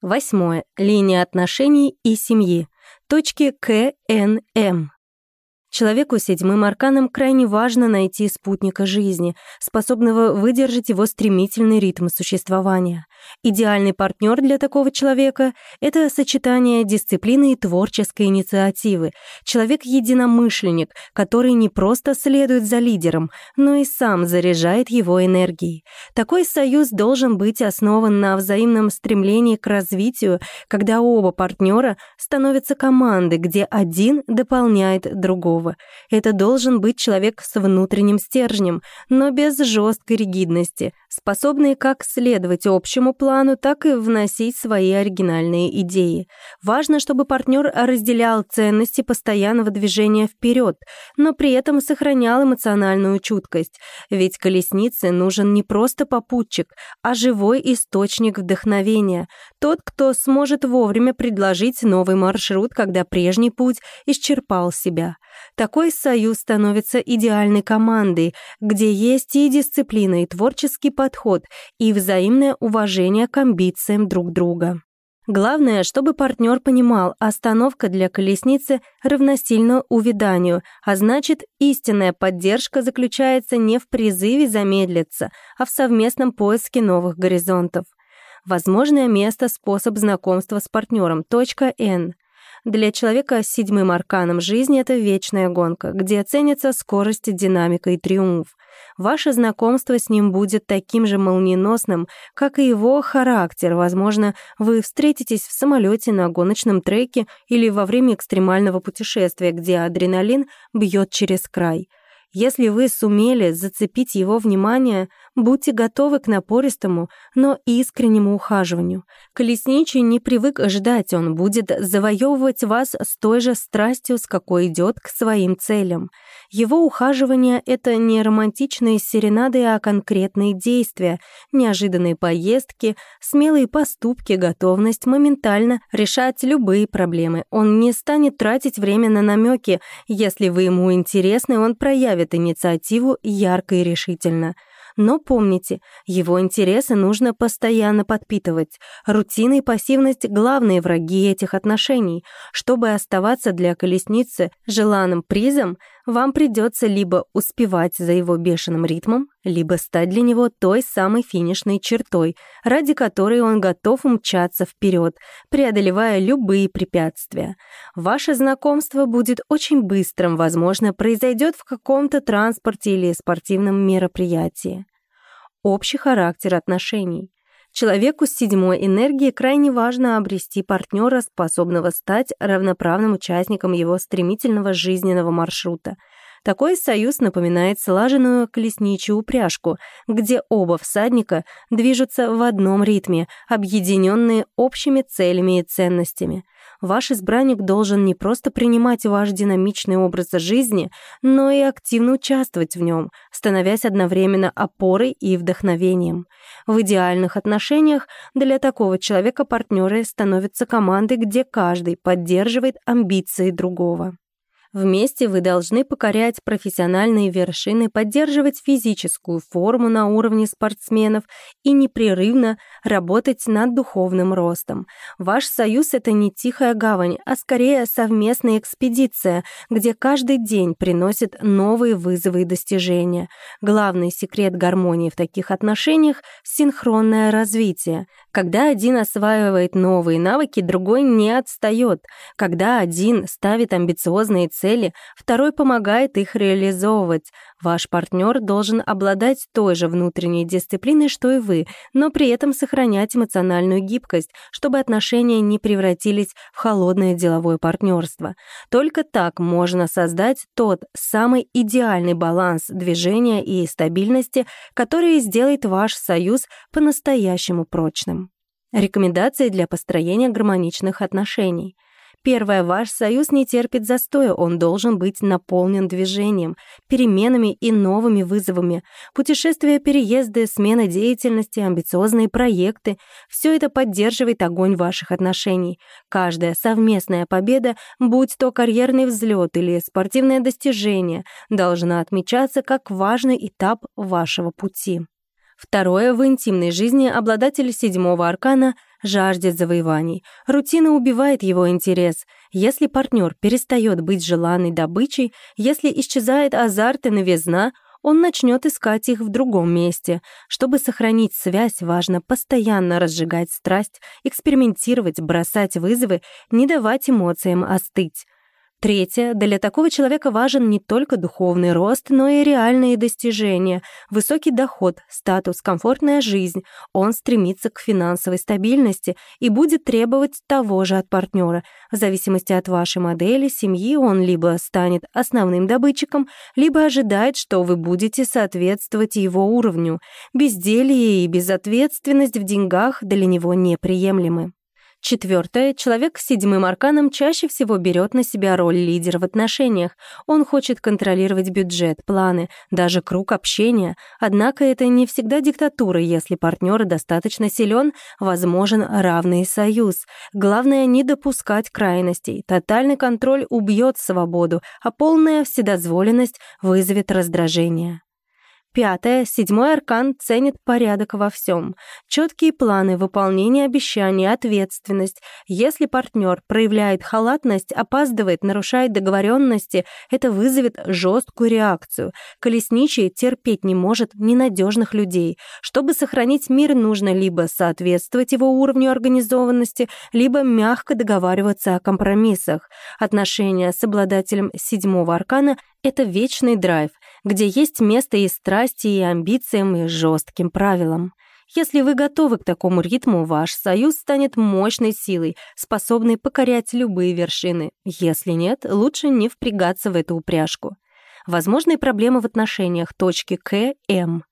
Восьмое. Линия отношений и семьи. Точки КНМ. Человеку седьмым арканом крайне важно найти спутника жизни, способного выдержать его стремительный ритм существования. Идеальный партнер для такого человека — это сочетание дисциплины и творческой инициативы. Человек-единомышленник, который не просто следует за лидером, но и сам заряжает его энергией. Такой союз должен быть основан на взаимном стремлении к развитию, когда оба партнера становятся командой, где один дополняет другого другого. Это должен быть человек с внутренним стержнем, но без жесткой ригидности, способный как следовать общему плану, так и вносить свои оригинальные идеи. Важно, чтобы партнер разделял ценности постоянного движения вперед, но при этом сохранял эмоциональную чуткость, ведь колеснице нужен не просто попутчик, а живой источник вдохновения, тот, кто сможет вовремя предложить новый маршрут, когда прежний путь исчерпал себя. Такой союз становится идеальной командой, где есть и дисциплина, и творческий подход, и взаимное уважение к амбициям друг друга. Главное, чтобы партнер понимал, остановка для колесницы равносильно увяданию, а значит, истинная поддержка заключается не в призыве замедлиться, а в совместном поиске новых горизонтов. Возможное место, способ знакомства с партнером. Точка N. Для человека с седьмым арканом жизни это вечная гонка, где ценится скорость, динамика и триумф. Ваше знакомство с ним будет таким же молниеносным, как и его характер. Возможно, вы встретитесь в самолете на гоночном треке или во время экстремального путешествия, где адреналин бьет через край. Если вы сумели зацепить его внимание, будьте готовы к напористому, но искреннему ухаживанию. Колесничий не привык ждать, он будет завоевывать вас с той же страстью, с какой идет к своим целям. Его ухаживание — это не романтичные серенады, а конкретные действия, неожиданные поездки, смелые поступки, готовность моментально решать любые проблемы. Он не станет тратить время на намеки. Если вы ему интересны, он проявит инициативу ярко и решительно. Но помните, его интересы нужно постоянно подпитывать. Рутина и пассивность — главные враги этих отношений. Чтобы оставаться для колесницы желанным призом, вам придется либо успевать за его бешеным ритмом, либо стать для него той самой финишной чертой, ради которой он готов умчаться вперед, преодолевая любые препятствия. Ваше знакомство будет очень быстрым, возможно, произойдет в каком-то транспорте или спортивном мероприятии общий характер отношений. Человеку с седьмой энергией крайне важно обрести партнера, способного стать равноправным участником его стремительного жизненного маршрута. Такой союз напоминает слаженную колесничью упряжку, где оба всадника движутся в одном ритме, объединенные общими целями и ценностями ваш избранник должен не просто принимать ваш динамичный образ жизни, но и активно участвовать в нем, становясь одновременно опорой и вдохновением. В идеальных отношениях для такого человека партнеры становятся командой, где каждый поддерживает амбиции другого. Вместе вы должны покорять профессиональные вершины, поддерживать физическую форму на уровне спортсменов и непрерывно работать над духовным ростом. Ваш союз — это не тихая гавань, а скорее совместная экспедиция, где каждый день приносит новые вызовы и достижения. Главный секрет гармонии в таких отношениях — синхронное развитие. Когда один осваивает новые навыки, другой не отстает. Когда один ставит амбициозные цели, второй помогает их реализовывать. Ваш партнер должен обладать той же внутренней дисциплиной, что и вы, но при этом сохранять эмоциональную гибкость, чтобы отношения не превратились в холодное деловое партнерство. Только так можно создать тот самый идеальный баланс движения и стабильности, который сделает ваш союз по-настоящему прочным. Рекомендации для построения гармоничных отношений — Первое, ваш союз не терпит застоя, он должен быть наполнен движением, переменами и новыми вызовами. Путешествия, переезды, смена деятельности, амбициозные проекты — все это поддерживает огонь ваших отношений. Каждая совместная победа, будь то карьерный взлет или спортивное достижение, должна отмечаться как важный этап вашего пути. Второе, в интимной жизни обладатель седьмого аркана жаждет завоеваний. Рутина убивает его интерес. Если партнер перестает быть желанной добычей, если исчезает азарт и новизна, он начнет искать их в другом месте. Чтобы сохранить связь, важно постоянно разжигать страсть, экспериментировать, бросать вызовы, не давать эмоциям остыть. Третье. Для такого человека важен не только духовный рост, но и реальные достижения, высокий доход, статус, комфортная жизнь. Он стремится к финансовой стабильности и будет требовать того же от партнера. В зависимости от вашей модели семьи он либо станет основным добытчиком, либо ожидает, что вы будете соответствовать его уровню. Безделье и безответственность в деньгах для него неприемлемы. Четвертое. Человек с седьмым арканом чаще всего берет на себя роль лидера в отношениях. Он хочет контролировать бюджет, планы, даже круг общения. Однако это не всегда диктатура. Если партнер достаточно силен, возможен равный союз. Главное не допускать крайностей. Тотальный контроль убьет свободу, а полная вседозволенность вызовет раздражение. Пятое. Седьмой аркан ценит порядок во всем. Четкие планы, выполнение обещаний, ответственность. Если партнер проявляет халатность, опаздывает, нарушает договоренности, это вызовет жесткую реакцию. Колесничий терпеть не может ненадежных людей. Чтобы сохранить мир, нужно либо соответствовать его уровню организованности, либо мягко договариваться о компромиссах. Отношения с обладателем седьмого аркана — это вечный драйв — где есть место и страсти, и амбициям, и жестким правилам. Если вы готовы к такому ритму, ваш союз станет мощной силой, способной покорять любые вершины. Если нет, лучше не впрягаться в эту упряжку. Возможные проблемы в отношениях точки К, М.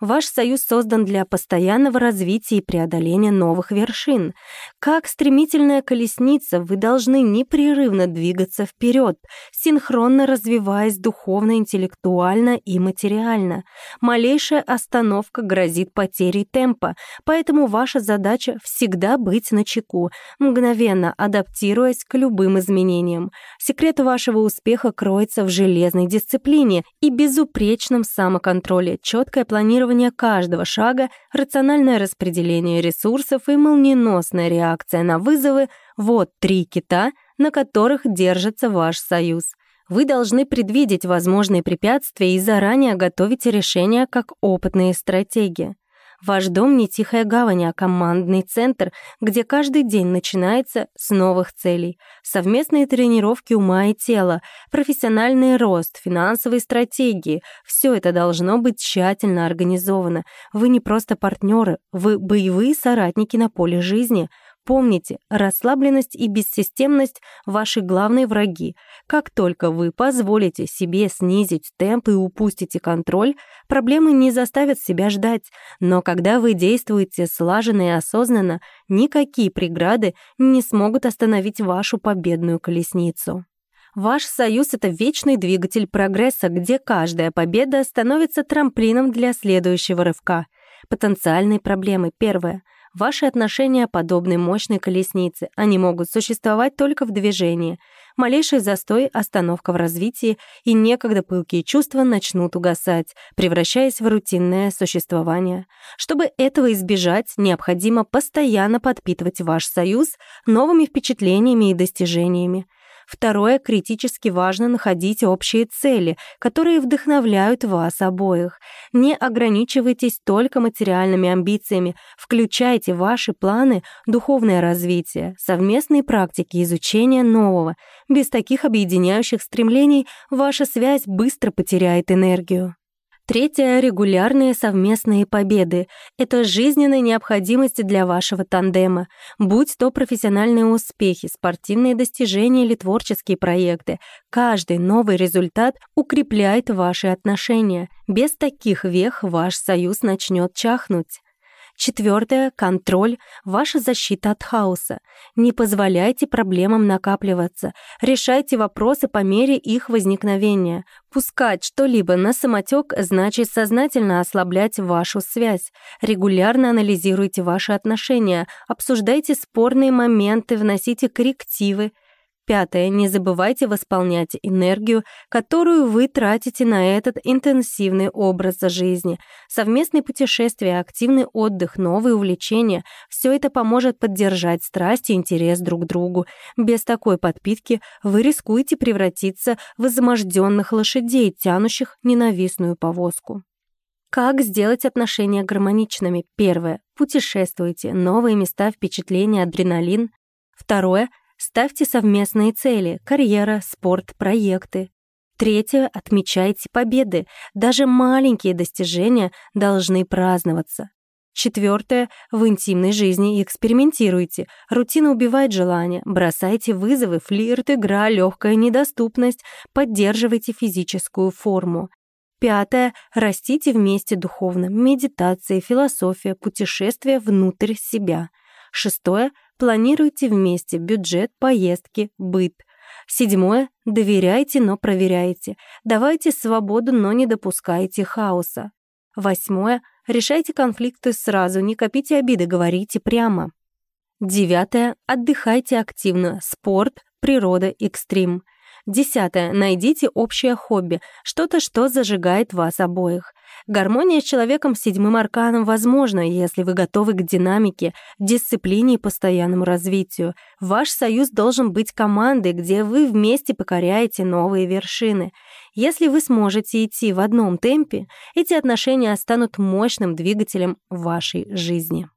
Ваш союз создан для постоянного развития и преодоления новых вершин. Как стремительная колесница, вы должны непрерывно двигаться вперед, синхронно развиваясь духовно, интеллектуально и материально. Малейшая остановка грозит потерей темпа, поэтому ваша задача всегда быть начеку, мгновенно адаптируясь к любым изменениям. Секрет вашего успеха кроется в железной дисциплине и безупречном самоконтроле, четкое планирование планирование каждого шага, рациональное распределение ресурсов и молниеносная реакция на вызовы — вот три кита, на которых держится ваш союз. Вы должны предвидеть возможные препятствия и заранее готовить решения как опытные стратеги. Ваш дом не тихая гавань, а командный центр, где каждый день начинается с новых целей. Совместные тренировки ума и тела, профессиональный рост, финансовые стратегии — все это должно быть тщательно организовано. Вы не просто партнеры, вы боевые соратники на поле жизни — Помните, расслабленность и бессистемность — ваши главные враги. Как только вы позволите себе снизить темп и упустите контроль, проблемы не заставят себя ждать. Но когда вы действуете слаженно и осознанно, никакие преграды не смогут остановить вашу победную колесницу. Ваш союз — это вечный двигатель прогресса, где каждая победа становится трамплином для следующего рывка. Потенциальные проблемы. Первое — Ваши отношения подобны мощной колеснице. Они могут существовать только в движении. Малейший застой, остановка в развитии, и некогда пылкие чувства начнут угасать, превращаясь в рутинное существование. Чтобы этого избежать, необходимо постоянно подпитывать ваш союз новыми впечатлениями и достижениями. Второе, критически важно находить общие цели, которые вдохновляют вас обоих. Не ограничивайтесь только материальными амбициями, включайте ваши планы духовное развитие, совместные практики изучения нового. Без таких объединяющих стремлений ваша связь быстро потеряет энергию. Третье — регулярные совместные победы. Это жизненная необходимость для вашего тандема. Будь то профессиональные успехи, спортивные достижения или творческие проекты, каждый новый результат укрепляет ваши отношения. Без таких вех ваш союз начнет чахнуть. Четвертое — контроль, ваша защита от хаоса. Не позволяйте проблемам накапливаться. Решайте вопросы по мере их возникновения. Пускать что-либо на самотек значит сознательно ослаблять вашу связь. Регулярно анализируйте ваши отношения, обсуждайте спорные моменты, вносите коррективы. Пятое. Не забывайте восполнять энергию, которую вы тратите на этот интенсивный образ жизни. Совместные путешествия, активный отдых, новые увлечения — все это поможет поддержать страсть и интерес друг к другу. Без такой подпитки вы рискуете превратиться в изможденных лошадей, тянущих ненавистную повозку. Как сделать отношения гармоничными? Первое. Путешествуйте. Новые места, впечатления, адреналин. Второе. Ставьте совместные цели — карьера, спорт, проекты. Третье — отмечайте победы. Даже маленькие достижения должны праздноваться. Четвертое — в интимной жизни экспериментируйте. Рутина убивает желание. Бросайте вызовы, флирт, игра, легкая недоступность. Поддерживайте физическую форму. Пятое — растите вместе духовно. Медитация, философия, путешествия внутрь себя. Шестое — Планируйте вместе бюджет, поездки, быт. Седьмое. Доверяйте, но проверяйте. Давайте свободу, но не допускайте хаоса. Восьмое. Решайте конфликты сразу, не копите обиды, говорите прямо. Девятое. Отдыхайте активно. Спорт, природа, экстрим. Десятое. Найдите общее хобби, что-то, что зажигает вас обоих. Гармония с человеком седьмым арканом возможна, если вы готовы к динамике, дисциплине и постоянному развитию. Ваш союз должен быть командой, где вы вместе покоряете новые вершины. Если вы сможете идти в одном темпе, эти отношения станут мощным двигателем вашей жизни.